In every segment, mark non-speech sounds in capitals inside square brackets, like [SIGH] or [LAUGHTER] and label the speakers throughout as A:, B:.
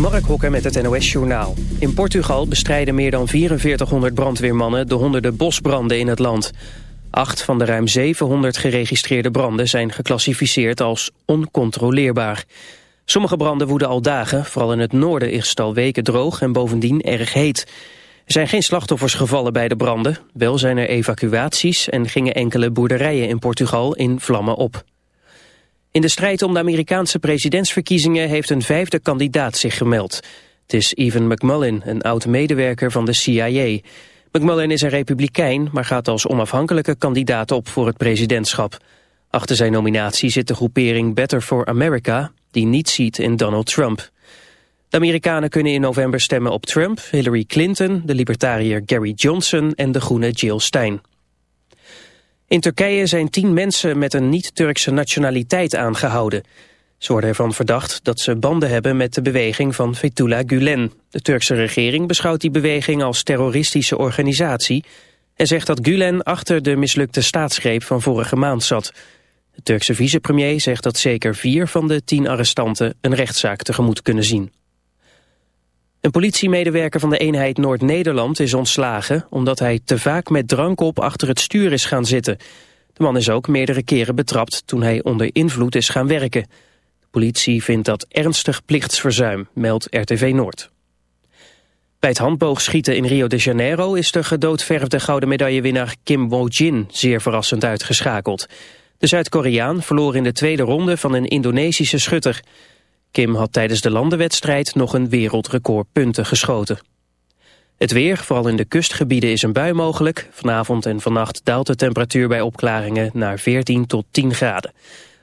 A: Mark Hokker met het NOS Journaal. In Portugal bestrijden meer dan 4400 brandweermannen de honderden bosbranden in het land. Acht van de ruim 700 geregistreerde branden zijn geclassificeerd als oncontroleerbaar. Sommige branden woeden al dagen, vooral in het noorden is het al weken droog en bovendien erg heet. Er zijn geen slachtoffers gevallen bij de branden, wel zijn er evacuaties en gingen enkele boerderijen in Portugal in vlammen op. In de strijd om de Amerikaanse presidentsverkiezingen heeft een vijfde kandidaat zich gemeld. Het is Evan McMullin, een oud-medewerker van de CIA. McMullin is een republikein, maar gaat als onafhankelijke kandidaat op voor het presidentschap. Achter zijn nominatie zit de groepering Better for America, die niet ziet in Donald Trump. De Amerikanen kunnen in november stemmen op Trump, Hillary Clinton, de libertariër Gary Johnson en de groene Jill Stein. In Turkije zijn tien mensen met een niet-Turkse nationaliteit aangehouden. Ze worden ervan verdacht dat ze banden hebben met de beweging van Fethullah Gulen. De Turkse regering beschouwt die beweging als terroristische organisatie... en zegt dat Gulen achter de mislukte staatsgreep van vorige maand zat. De Turkse vicepremier zegt dat zeker vier van de tien arrestanten een rechtszaak tegemoet kunnen zien. Een politiemedewerker van de eenheid Noord-Nederland is ontslagen... omdat hij te vaak met drank op achter het stuur is gaan zitten. De man is ook meerdere keren betrapt toen hij onder invloed is gaan werken. De politie vindt dat ernstig plichtsverzuim, meldt RTV Noord. Bij het handboogschieten in Rio de Janeiro is de gedoodverfde gouden medaillewinnaar Kim Woo-jin zeer verrassend uitgeschakeld. De Zuid-Koreaan verloor in de tweede ronde van een Indonesische schutter... Kim had tijdens de landenwedstrijd nog een wereldrecord punten geschoten. Het weer, vooral in de kustgebieden, is een bui mogelijk. Vanavond en vannacht daalt de temperatuur bij opklaringen naar 14 tot 10 graden.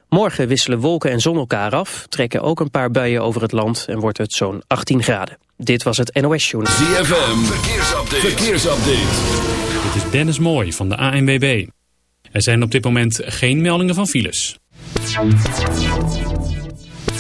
A: Morgen wisselen wolken en zon elkaar af, trekken ook een paar buien over het land en wordt het zo'n 18 graden. Dit was het NOS Journal.
B: ZFM, verkeersupdate. verkeersupdate.
C: Dit is Dennis Mooij van de ANWB. Er zijn op dit moment geen meldingen van files.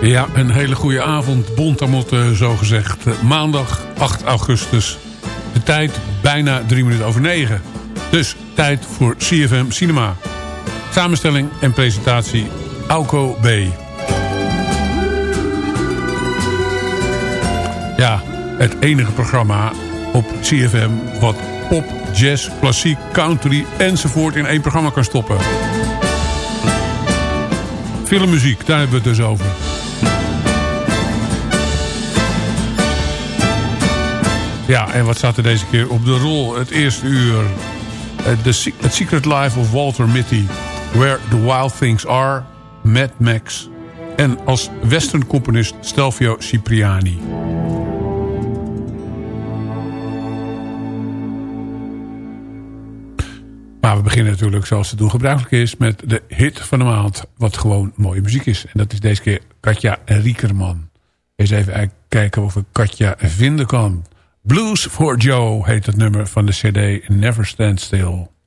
D: Ja, een hele goede avond. Bontamot, uh, zo gezegd. Uh, maandag 8 augustus. De tijd bijna drie minuten over negen. Dus tijd voor CFM Cinema. Samenstelling en presentatie Auko B. Ja, het enige programma op CFM wat pop, jazz, klassiek, country enzovoort in één programma kan stoppen. Filmmuziek, daar hebben we het dus over. Ja, en wat staat er deze keer op de rol? Het eerste uur. The Secret Life of Walter Mitty. Where the Wild Things Are. Mad Max. En als western componist Stelvio Cipriani. Maar we beginnen natuurlijk zoals het doen gebruikelijk is... met de hit van de maand, wat gewoon mooie muziek is. En dat is deze keer Katja Riekerman. Eens even kijken of ik Katja vinden kan... Blues for Joe heet het nummer van de cd Never Stand Still.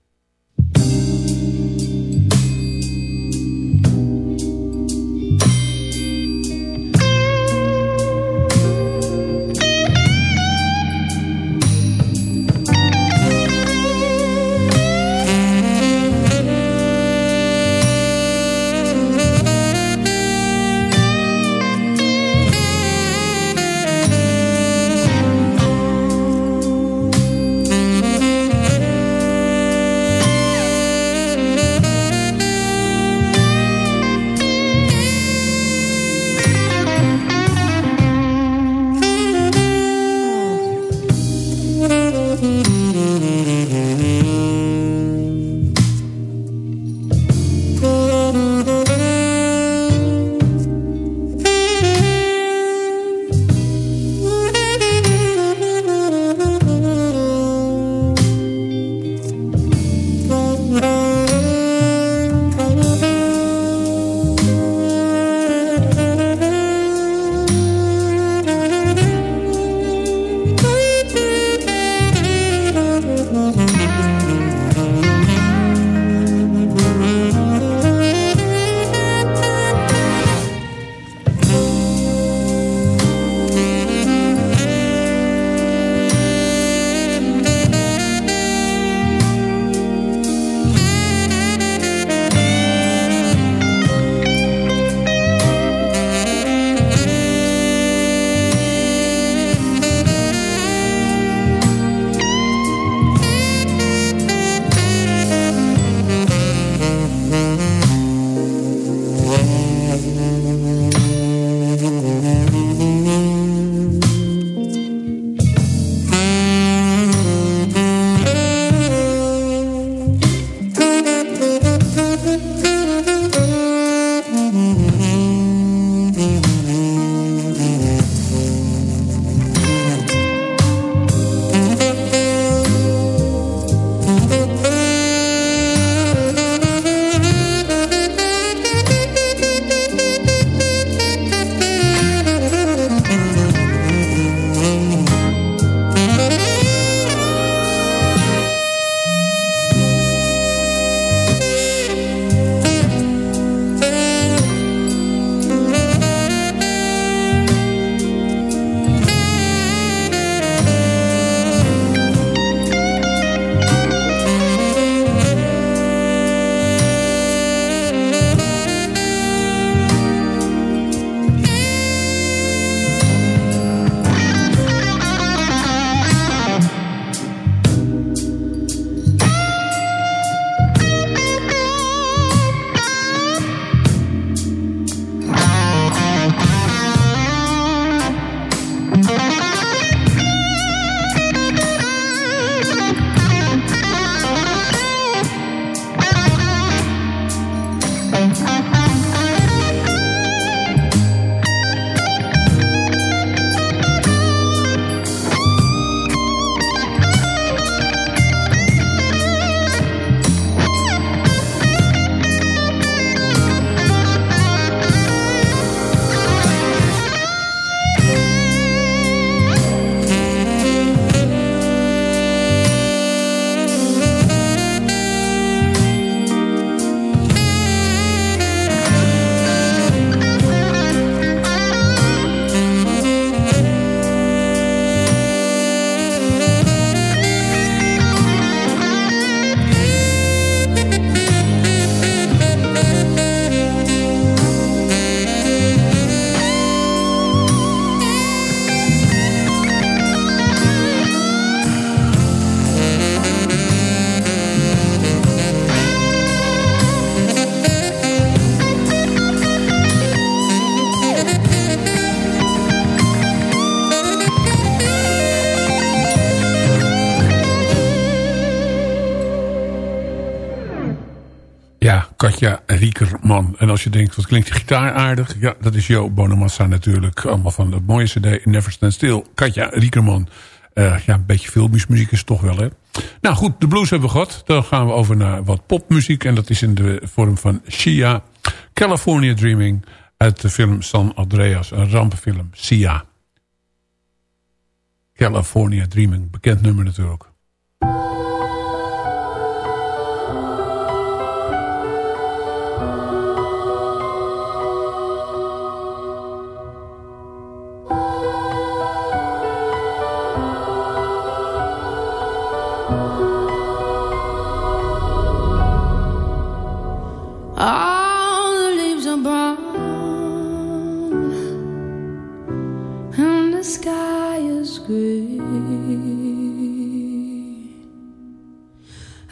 E: Als je denkt, wat klinkt die gitaar aardig? Ja, dat is Jo Bonamassa natuurlijk. Allemaal van de mooie cd Never Stand Still. Katja Riekerman. Uh, ja, een beetje filmismuziek is toch wel, hè? Nou goed, de blues hebben we gehad. Dan gaan we over naar wat popmuziek. En dat is in de vorm van Shia. California Dreaming. Uit de film San Andreas. Een rampenfilm. Sia. California Dreaming. Bekend nummer natuurlijk.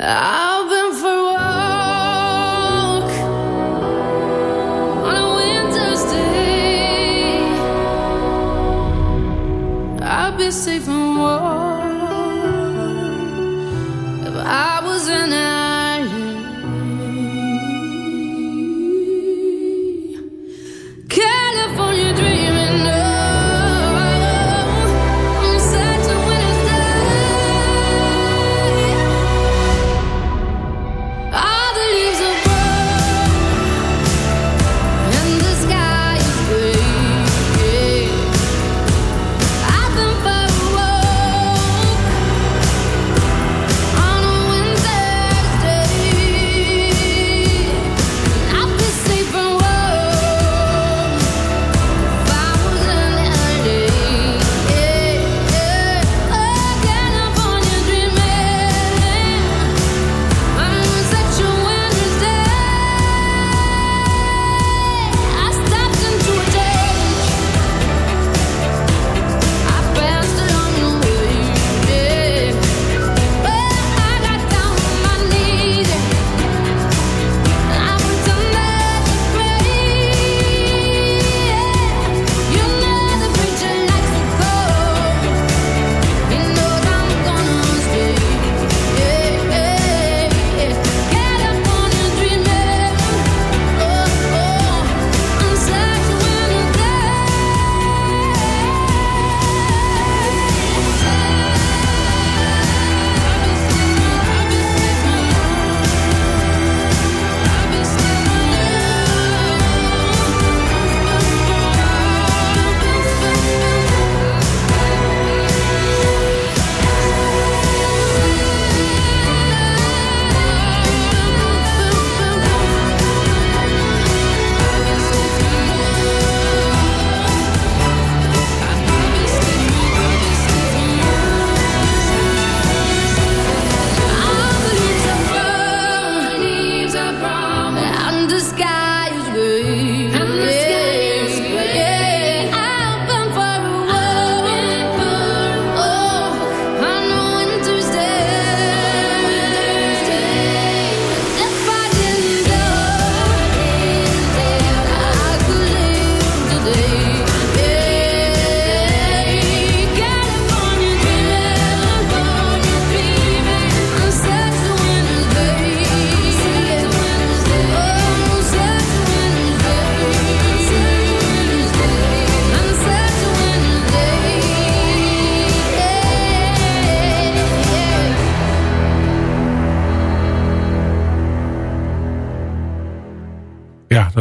E: I've been for a walk on a winter's day. I'll be safe and warm.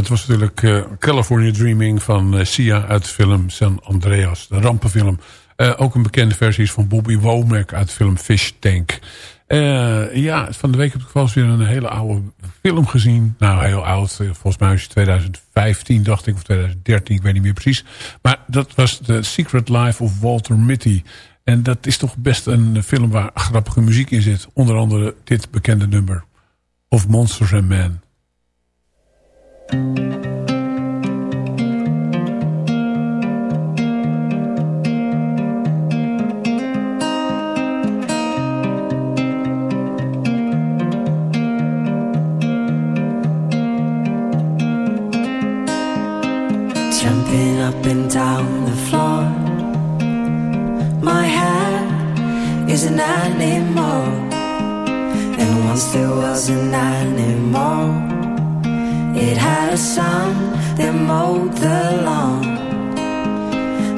E: Was natuurlijk uh, California Dreaming van uh, Sia uit de film San Andreas. De rampenfilm. Uh, ook een bekende versie is van Bobby Womack uit de film Fish Tank. ja, van de week heb ik wel eens weer een hele oude film gezien. Nou, heel oud. Volgens mij is het 2015, dacht ik. Of 2013, ik weet niet meer precies. Maar dat was The Secret Life of Walter Mitty. En dat is toch best een film waar grappige muziek in zit. Onder andere dit bekende nummer. Of Monsters and Men. Animal And down the floor. My head isn't anymore, and once there was an animal
F: It had a son that mowed the lawn.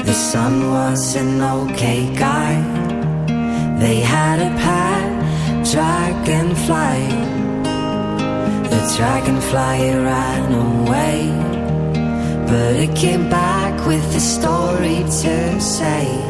F: The son was an okay guy. They had a pet dragonfly. The dragonfly ran away. But it came back with a story to say.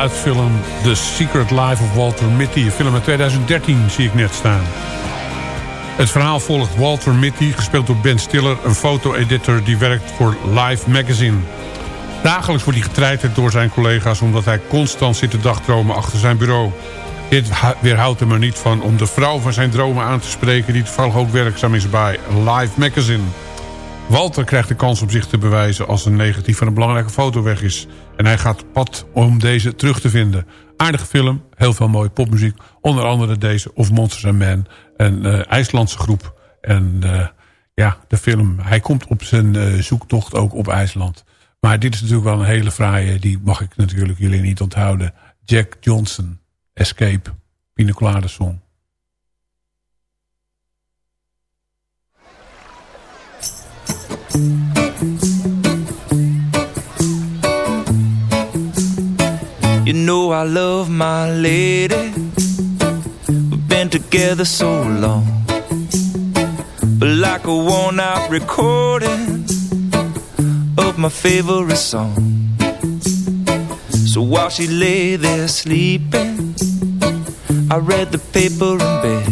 D: Uit film The Secret Life of Walter Mitty. Een film uit 2013 zie ik net staan. Het verhaal volgt Walter Mitty, gespeeld door Ben Stiller... een foto-editor die werkt voor Life Magazine. Dagelijks wordt hij getreiterd door zijn collega's... omdat hij constant zit te dagdromen achter zijn bureau. Dit weerhoudt hem er niet van om de vrouw van zijn dromen aan te spreken... die toevallig ook werkzaam is bij Life Magazine... Walter krijgt de kans om zich te bewijzen als een negatief van een belangrijke foto weg is. En hij gaat pad om deze terug te vinden. Aardige film, heel veel mooie popmuziek. Onder andere deze Of Monsters and Men. Een uh, IJslandse groep. En uh, ja, de film, hij komt op zijn uh, zoektocht ook op IJsland. Maar dit is natuurlijk wel een hele fraaie, die mag ik natuurlijk jullie niet onthouden. Jack Johnson, Escape, Pina Song.
G: You know I love my lady. We've been together so long. But like a worn out recording Of my favorite song. So while she lay there sleeping I read the paper in bed.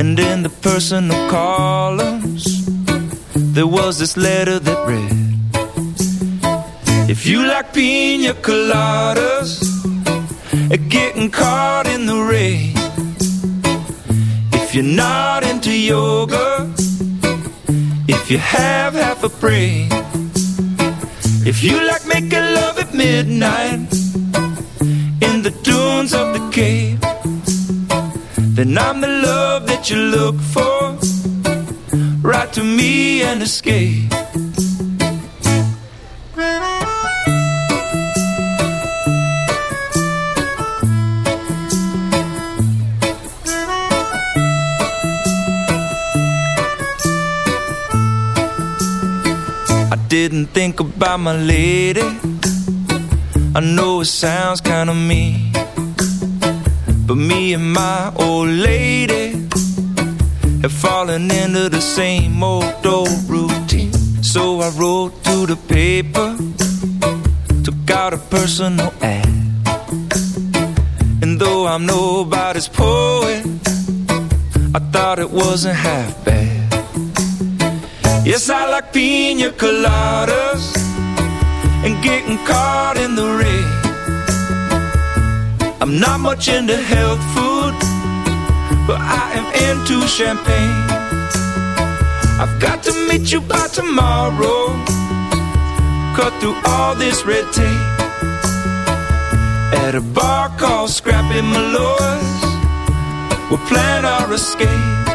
G: And in the personal columns there was this letter that read If you like pina coladas Getting caught in the rain If you're not into yoga If you have half a brain. If you like making love at midnight in the dunes of the cave, then I'm the love that you look for. Write to me and escape. I didn't think about my lady I know it sounds kinda mean But me and my old lady Fallen into the same old old routine. So I wrote to the paper Took out a personal ad. And though I'm nobody's poet I thought it wasn't half bad. Yes, I like pina coladas and getting caught in the rain. I'm not much into health food, but I into champagne. I've got to meet you by tomorrow, cut through all this red tape. At a bar called Scrappy Malloy's, we'll plan our escape.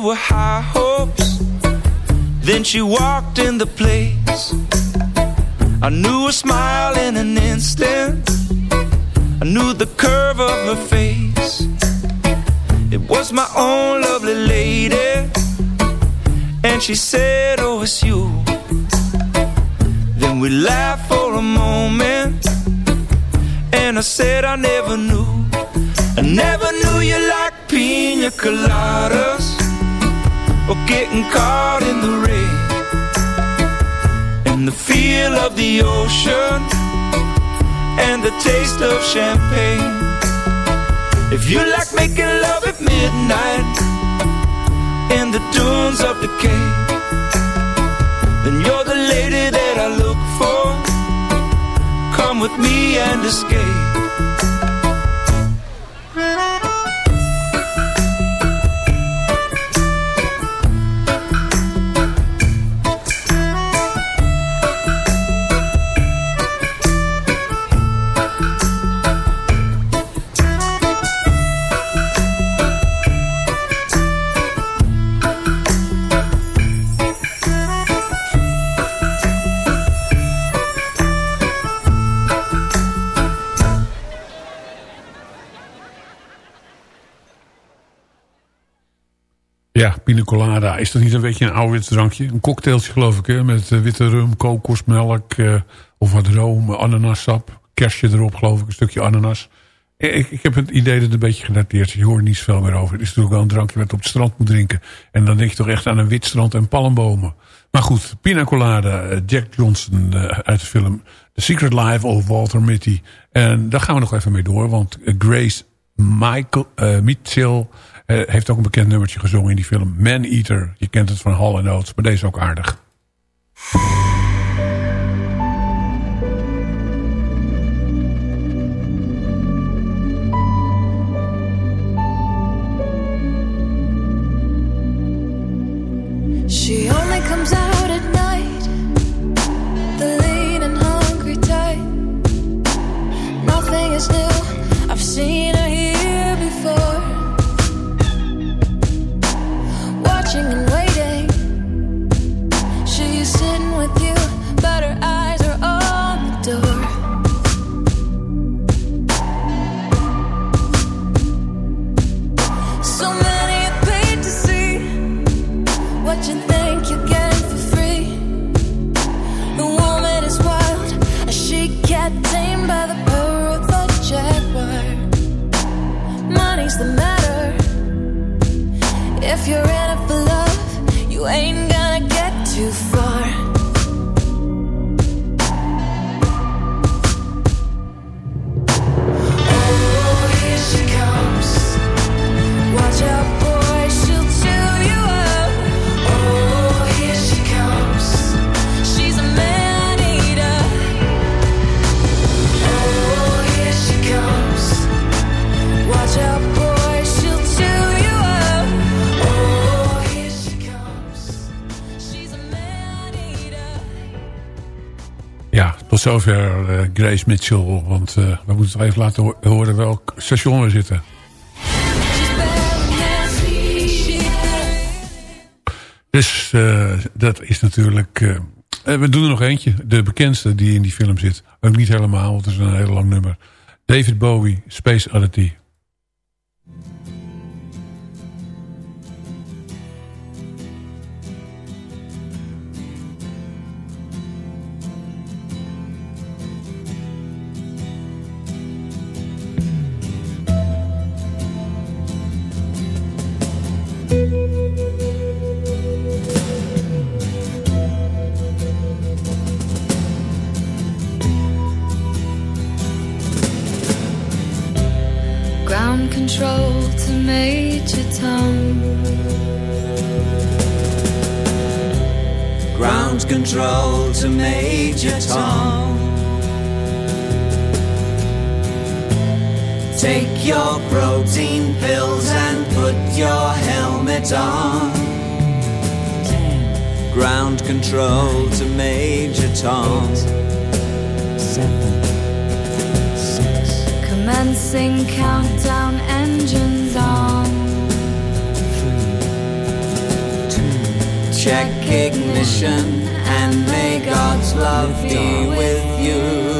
G: Waited with high hopes. Then she walked in the place. I knew her smile in an instant. I knew the curve of her face. It was my own lovely lady. And she said, Oh, it's you. Then we laughed for a moment. And I said, I never knew. I never knew you like pina coladas or getting caught in the rain and the feel of the ocean and the taste of champagne. If you like making love at midnight in the dunes of the Cape, then you're the lady that I look for. Come with me and escape.
D: Pina colada. Is dat niet een beetje een ouderwets drankje? Een cocktailtje geloof ik, hè? Met uh, witte rum, kokosmelk uh, of wat room, ananassap. Kerstje erop geloof ik, een stukje ananas. Ik, ik heb het idee dat het een beetje gedateerd is. Je hoort niet zoveel meer over. Het is natuurlijk wel een drankje wat op het strand moet drinken. En dan denk je toch echt aan een wit strand en palmbomen. Maar goed, pina colada, Jack Johnson uit de film The Secret Life of Walter Mitty. En daar gaan we nog even mee door, want Grace Michael, Mitchell heeft ook een bekend nummertje gezongen in die film Man Eater. Je kent het van Hall Oates, maar deze is ook aardig. Tot zover uh, Grace Mitchell. Want uh, we moeten even laten ho horen welk station we zitten. Dus uh, dat is natuurlijk... we doen er nog eentje. De bekendste die in die film zit. Ook niet helemaal, want het is een heel lang nummer. David Bowie, Space Oddity.
H: Ground control to Major Tom. Ground control to Major Tom. Take your protein pills and put your helmet on. Ten. Ground control to Major Tom. Eight,
I: seven, six. Commencing countdown engines on.
H: Three, two, check ignition and may God's love be with you.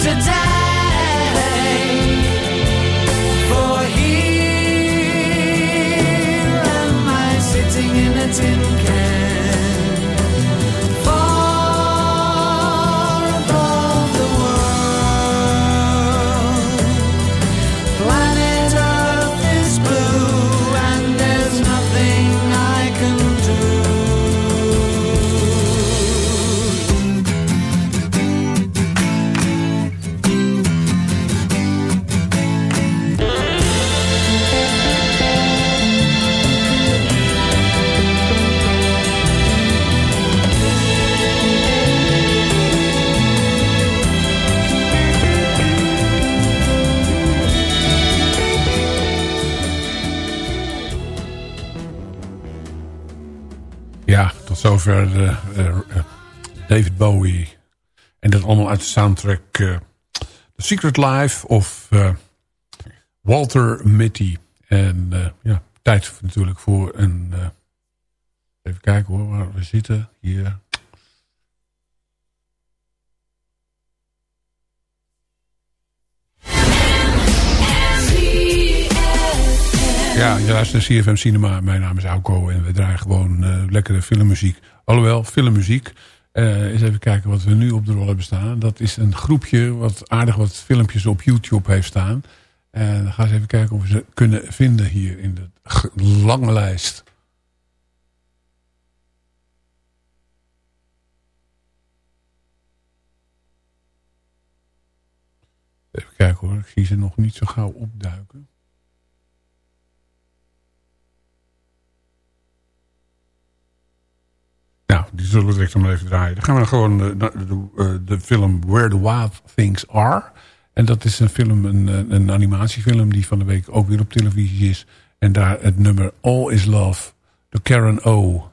H: today. For here am I sitting in a tin can.
D: Bowie. En dat allemaal uit de soundtrack uh, The Secret Life of Walter Mitty. En ja, tijd natuurlijk voor een... even kijken hoor, waar we zitten. Hier. Ja, je luistert naar CFM Cinema. Mijn naam is Auko en we draaien gewoon lekkere filmmuziek. Alhoewel, filmmuziek. Uh, eens even kijken wat we nu op de rol hebben staan. Dat is een groepje wat aardig wat filmpjes op YouTube heeft staan. En dan gaan eens even kijken of we ze kunnen vinden hier in de lange lijst. Even kijken hoor, ik zie ze nog niet zo gauw opduiken. Nou, die zullen we direct maar even draaien. Dan gaan we gewoon uh, de, uh, de, film Where the Wild Things Are. En dat is een film, een, een animatiefilm die van de week ook weer op televisie is. En daar het nummer All Is Love door Karen O.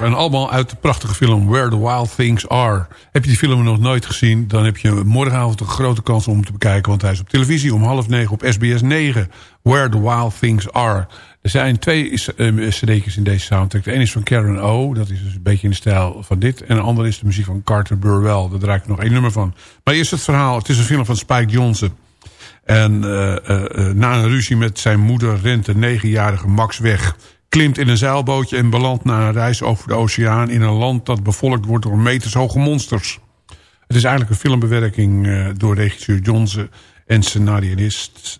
D: En allemaal uit de prachtige film Where the Wild Things Are. Heb je die film nog nooit gezien... dan heb je morgenavond een grote kans om hem te bekijken... want hij is op televisie om half negen op SBS 9. Where the Wild Things Are. Er zijn twee uh, cd'tjes in deze soundtrack. De is van Karen O. Dat is dus een beetje in de stijl van dit. En de andere is de muziek van Carter Burwell. Daar draai ik nog één nummer van. Maar eerst het verhaal. Het is een film van Spike Jonze. En uh, uh, na een ruzie met zijn moeder rent de negenjarige Max weg klimt in een zeilbootje en belandt na een reis over de oceaan... in een land dat bevolkt wordt door metershoge monsters. Het is eigenlijk een filmbewerking uh, door regisseur Johnson... en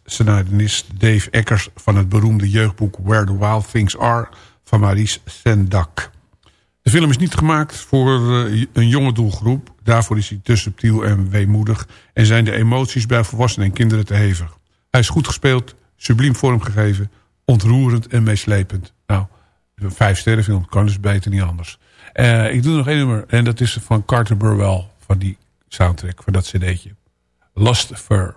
D: scenarionist Dave Eckers van het beroemde jeugdboek... Where the Wild Things Are van Maurice Sendak. De film is niet gemaakt voor uh, een jonge doelgroep. Daarvoor is hij te subtiel en weemoedig... en zijn de emoties bij volwassenen en kinderen te hevig. Hij is goed gespeeld, subliem vormgegeven ontroerend en meeslepend. Een sterrenfilm kan dus beter niet anders. Uh, ik doe nog één nummer en dat is van Carter Burwell van die soundtrack, van dat cd'tje. Lost Fur.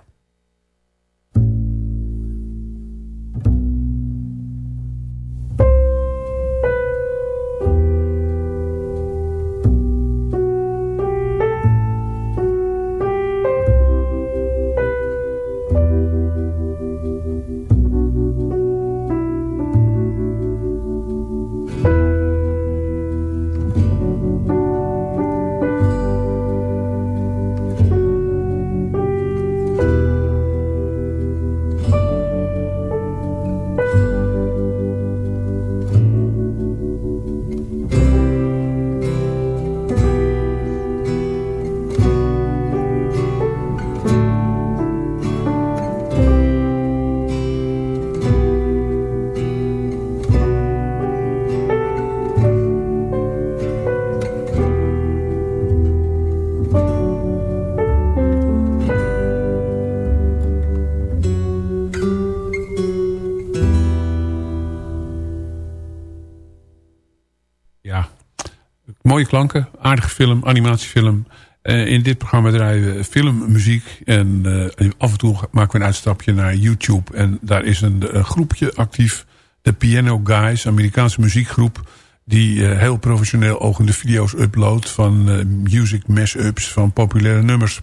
D: Klanken, aardige film, animatiefilm. Uh, in dit programma draaien we filmmuziek. En uh, af en toe maken we een uitstapje naar YouTube. En daar is een, een groepje actief. De Piano Guys, Amerikaanse muziekgroep. Die heel professioneel ogende video's uploadt. Van music mashups van populaire nummers.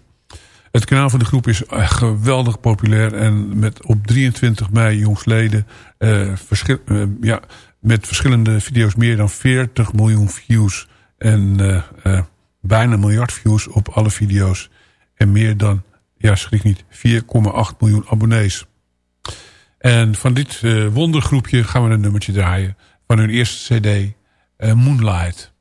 D: Het kanaal van de groep is geweldig populair. En met op 23 mei jongsleden. verschil, ja, met verschillende video's meer dan 40 miljoen views. En uh, uh, bijna een miljard views op alle video's. En meer dan, ja schrik niet, 4,8 miljoen abonnees. En van dit uh, wondergroepje gaan we een nummertje draaien. Van hun eerste cd, Moonlight.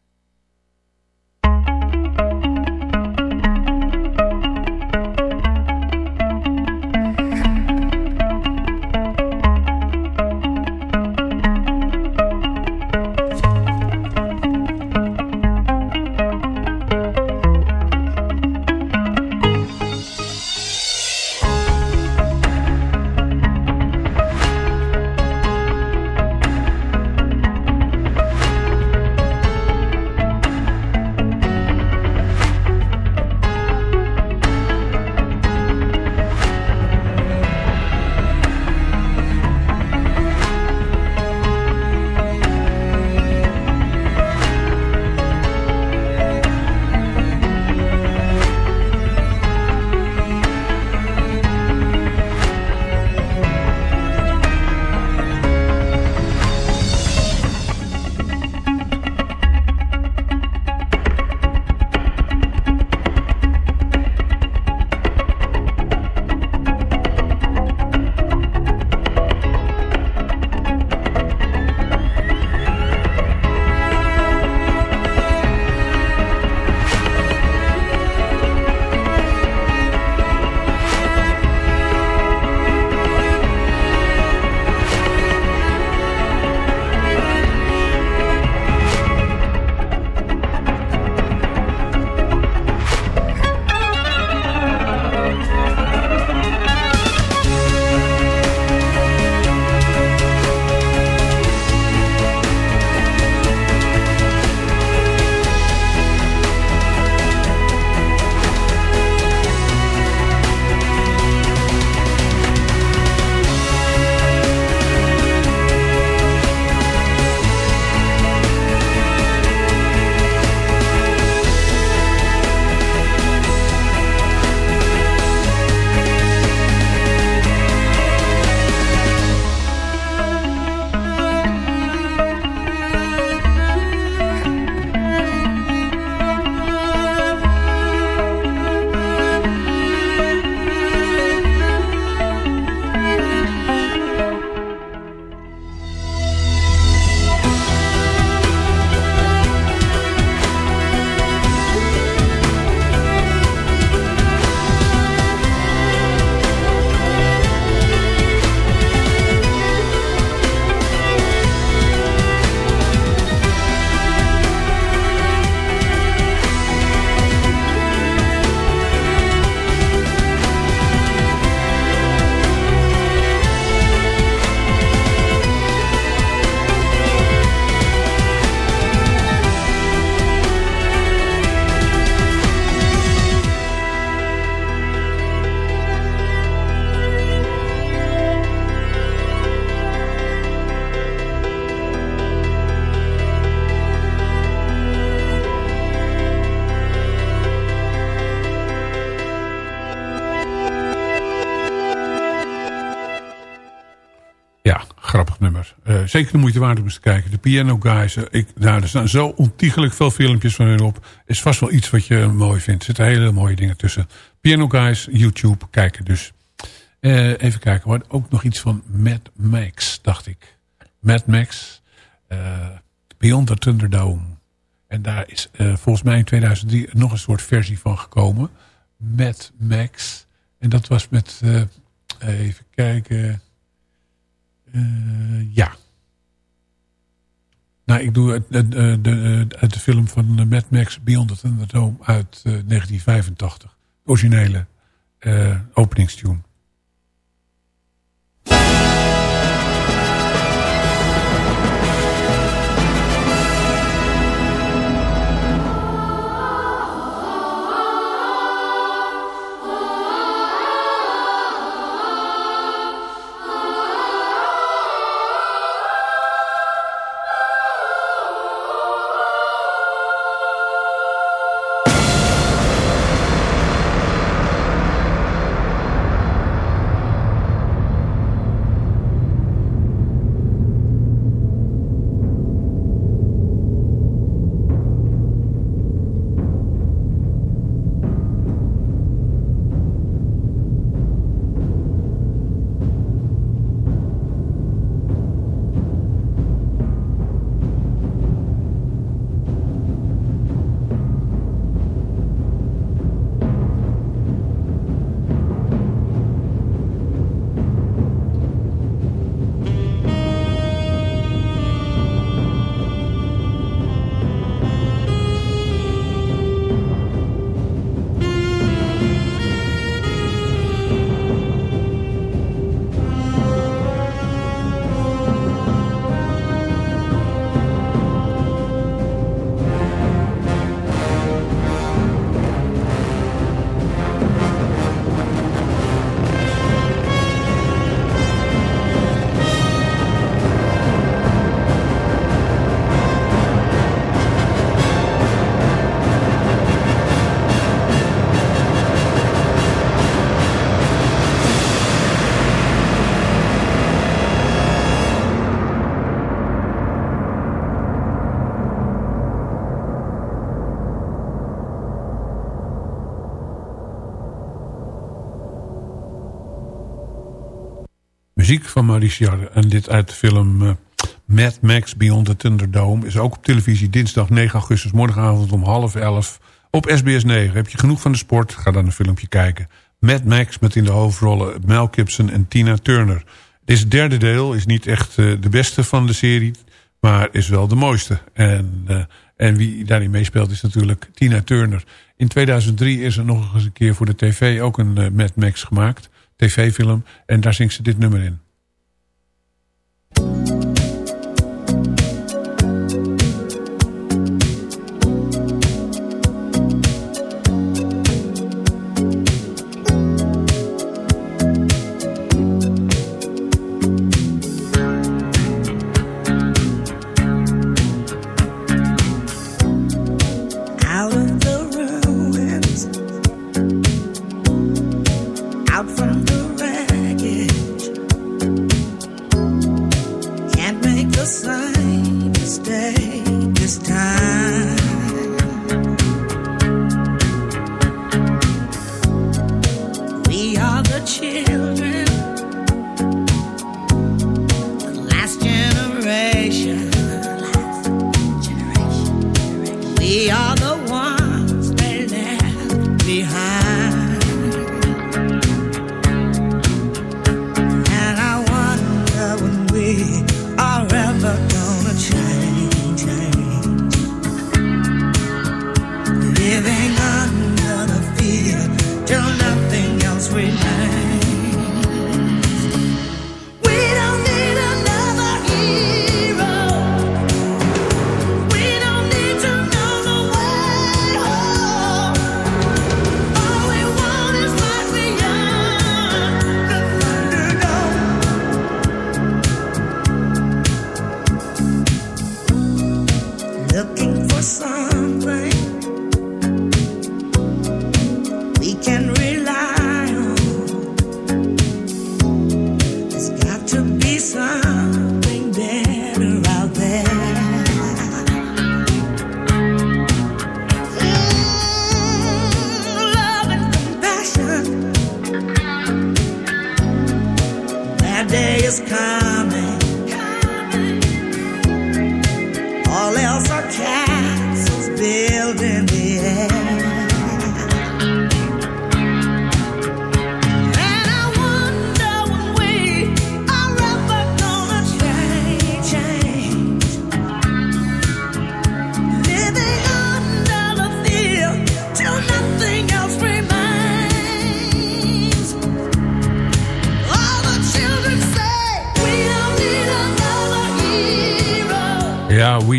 D: Zeker de moeite waard om eens te kijken. De Piano Guys. eh, Ik, nou, er staan zo ontiegelijk veel filmpjes van hun op. Is vast wel iets wat je mooi vindt. Er zitten hele mooie dingen tussen. Piano Guys, YouTube, kijken dus. Eh, even kijken. Ook nog iets van Mad Max, dacht ik. Mad Max. eh, Beyond the Thunderdome. En daar is eh, volgens mij in 2003 nog een soort versie van gekomen. Mad Max. En dat was met... eh, even kijken... Eh, ja. Nou, ik doe het, eh, de, de, de film van eh, Mad Max Beyond the Thunderdome uit eh, 1985. De originele eh, openingstune. Muziek van Maurice Jarre. En dit uit de film eh, Mad Max Beyond the Thunderdome. Is ook op televisie dinsdag 9 augustus morgenavond om half elf. Op SBS 9. Heb je genoeg van de sport? Ga dan een filmpje kijken. Mad Max met in de hoofdrollen Mel Gibson en Tina Turner. Dit derde deel is niet echt eh, de beste van de serie. Maar is wel de mooiste. En, eh, en wie daarin meespeelt is natuurlijk Tina Turner. In 2003 is er nog eens een keer voor de tv ook een Mad Max gemaakt. TV-film. En daar zingt ze dit nummer in.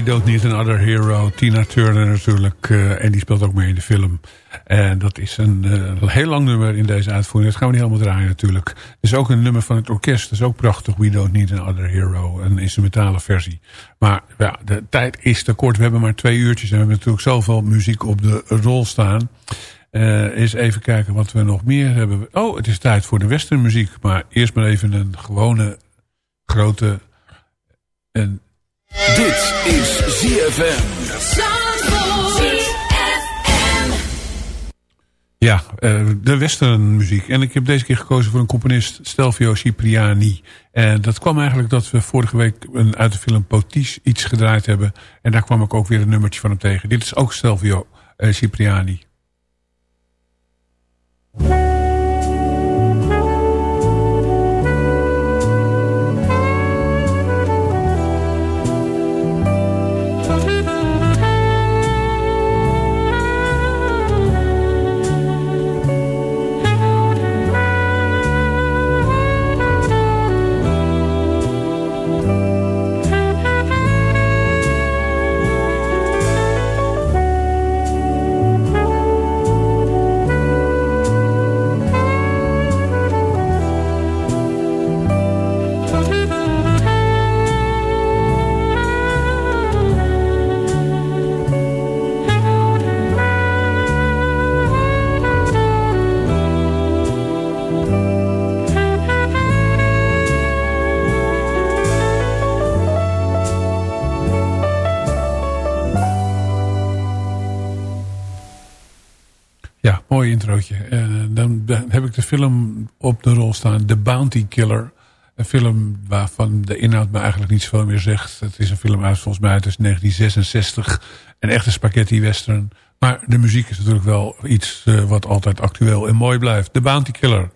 J: We Don't Need Another Hero.
D: Tina Turner natuurlijk. eh, en die speelt ook mee in de film. En dat is een eh, heel lang nummer in deze uitvoering. Dat gaan we niet helemaal draaien natuurlijk. Er is ook een nummer van het orkest. Dat is ook prachtig. We Don't Need Another Hero. Een instrumentale versie. Maar ja, de tijd is te kort. We hebben maar twee uurtjes. En we hebben natuurlijk zoveel muziek op de rol staan. Eh eens even kijken wat we nog meer hebben. Oh, het is tijd voor de westernmuziek. Maar eerst maar even een gewone grote... En
B: Dit is ZFM.
D: Ja, eh, de westernmuziek. En ik heb deze keer gekozen voor een componist, Stelvio Cipriani. En dat kwam eigenlijk dat we vorige week een, uit de film Potiche iets gedraaid hebben. En daar kwam ik ook weer een nummertje van hem tegen. Dit is ook Stelvio eh, Cipriani. En dan, dan heb ik de film op de rol staan. The Bounty Killer. Een film waarvan de inhoud me eigenlijk niet zoveel meer zegt. Het is een film uit volgens mij uit 1966. Een echte spaghetti western. Maar de muziek is natuurlijk wel iets eh, wat altijd actueel en mooi blijft. The Bounty Killer.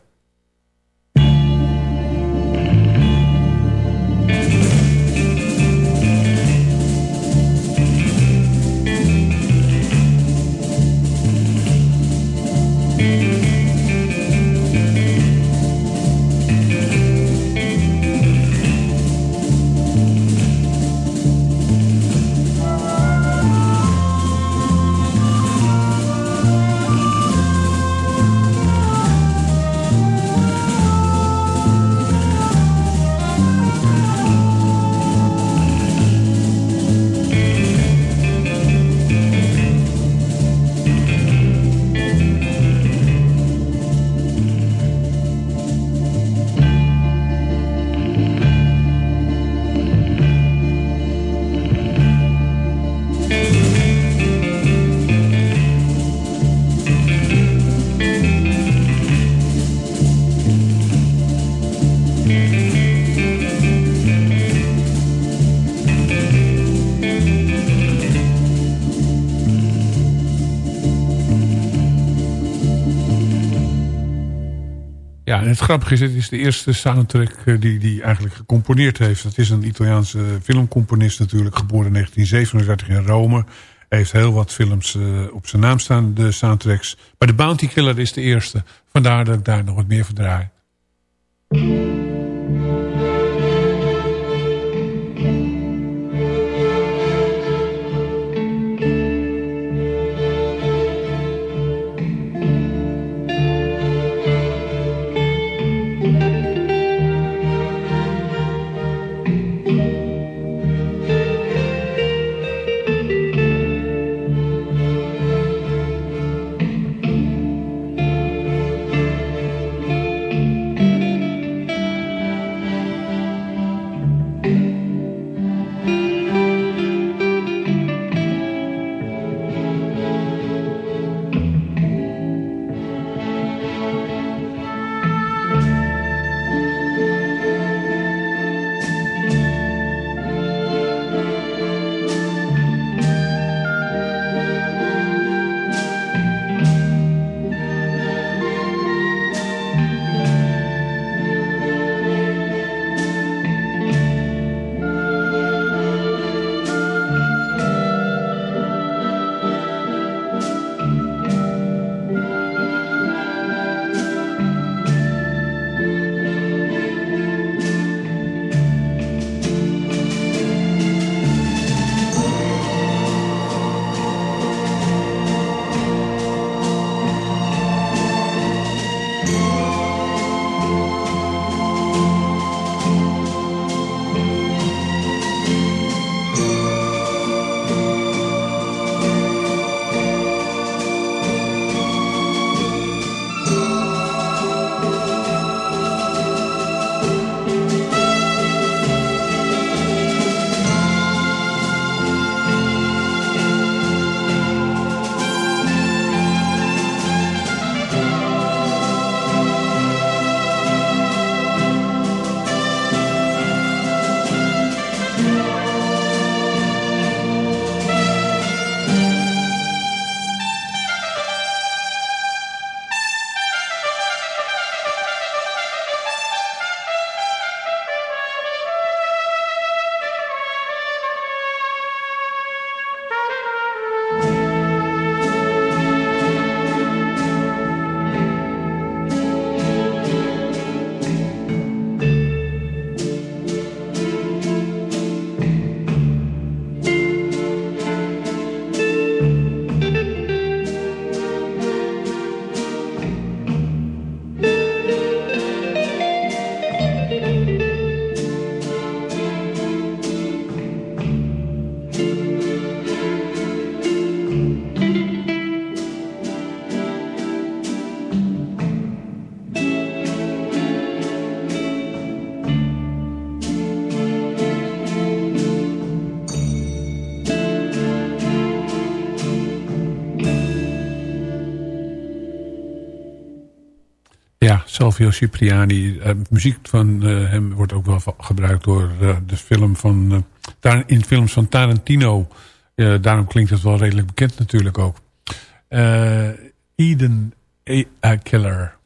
D: Het grappige is, het is de eerste soundtrack eh, die die eigenlijk gecomponeerd heeft. Het is een Italiaanse filmcomponist natuurlijk, geboren in 1937 in Rome. Hij heeft heel wat films eh, op zijn naam staan, de soundtracks. Maar The Bounty Killer is de eerste. Vandaar dat ik daar nog wat meer van draai. Salvio Cipriani. Eh, muziek van eh, hem wordt ook wel gebruikt door eh, de film van, in films van Tarantino. Daarom klinkt het wel redelijk bekend natuurlijk ook. Eden A Killer.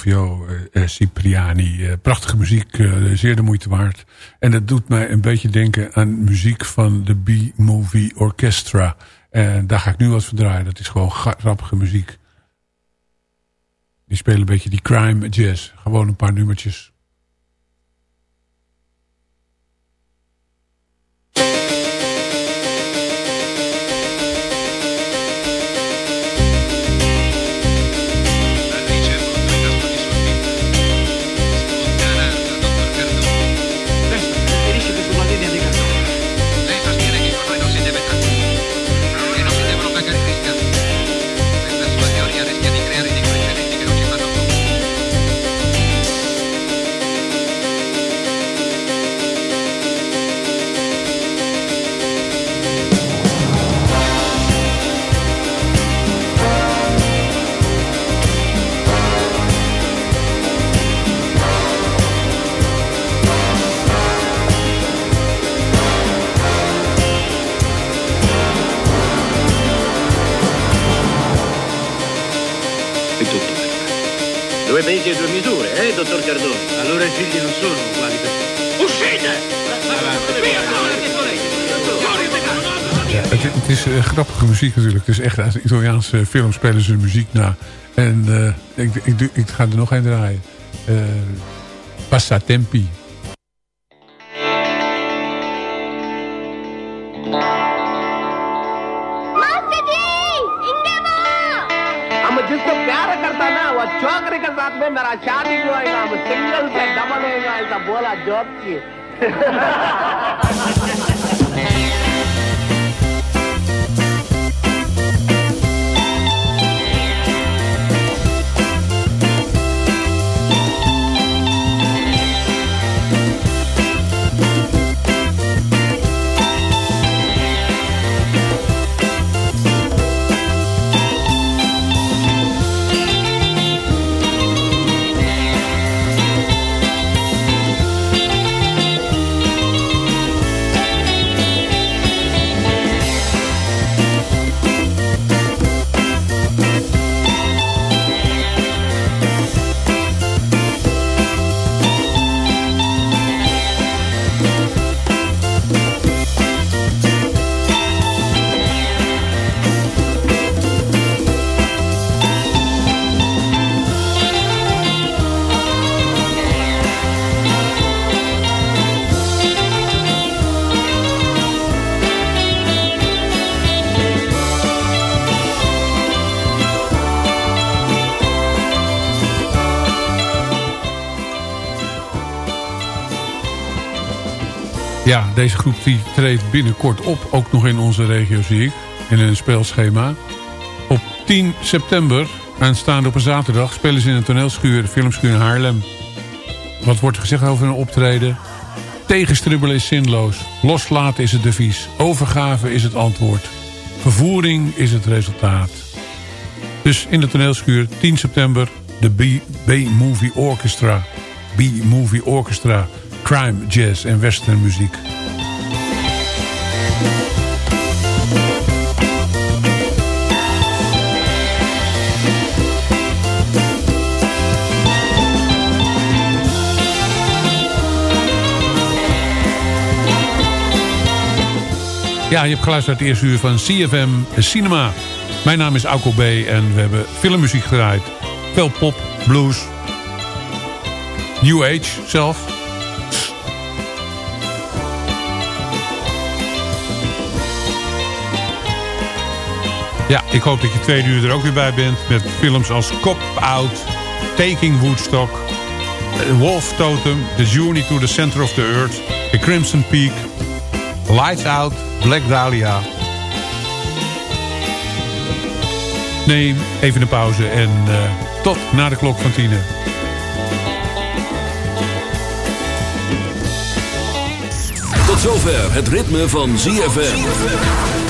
D: Stelvio. Eh, eh, Cipriani. Eh, prachtige muziek, zeer de moeite waard. En dat doet mij een beetje denken aan muziek van de B-Movie Orchestra. En daar ga ik nu wat van draaien. Dat is gewoon grappige muziek. Die spelen een beetje die crime jazz. Gewoon een paar nummertjes.
K: Pesi e due misure, eh, dottor Cardone? Allora i figli non sono uguali per te. Uscite!
D: Ja, het, het is eh, grappige muziek natuurlijk. Het is echt uit de Italiaanse film spelen ze de muziek na. En eh, ik, ik, ik, ik ga er nog een draaien. Eh Passatempi.
L: Yes. [LAUGHS]
D: Ja, deze groep die treedt binnenkort op. Ook nog in onze regio zie ik. In een speelschema. Op 10 september, aanstaande op een zaterdag... spelen ze in een toneelschuur, filmschuur in Haarlem. Wat wordt er gezegd over een optreden? Tegenstribbelen is zinloos. Loslaten is het devies. Overgave is het antwoord. Vervoering is het resultaat. Dus in de toneelschuur 10 september de B-Movie Orchestra. B-Movie Orchestra. Crime, jazz en western muziek. Ja, je hebt geluisterd het eerste uur van CFM Cinema. Mijn naam is Auko B. en we hebben filmmuziek gedraaid. Veel pop, blues, New Age zelf. Ja, ik hoop dat je tweede uur er ook weer bij bent. Met films als Cop Out, Taking Woodstock, eh, Wolf Totem, The Journey to the Center of the Earth, The Crimson Peak, Lights Out, Black Dahlia. Neem even een pauze en eh, tot na de klok van tienen.
B: Tot zover het ritme van ZFM.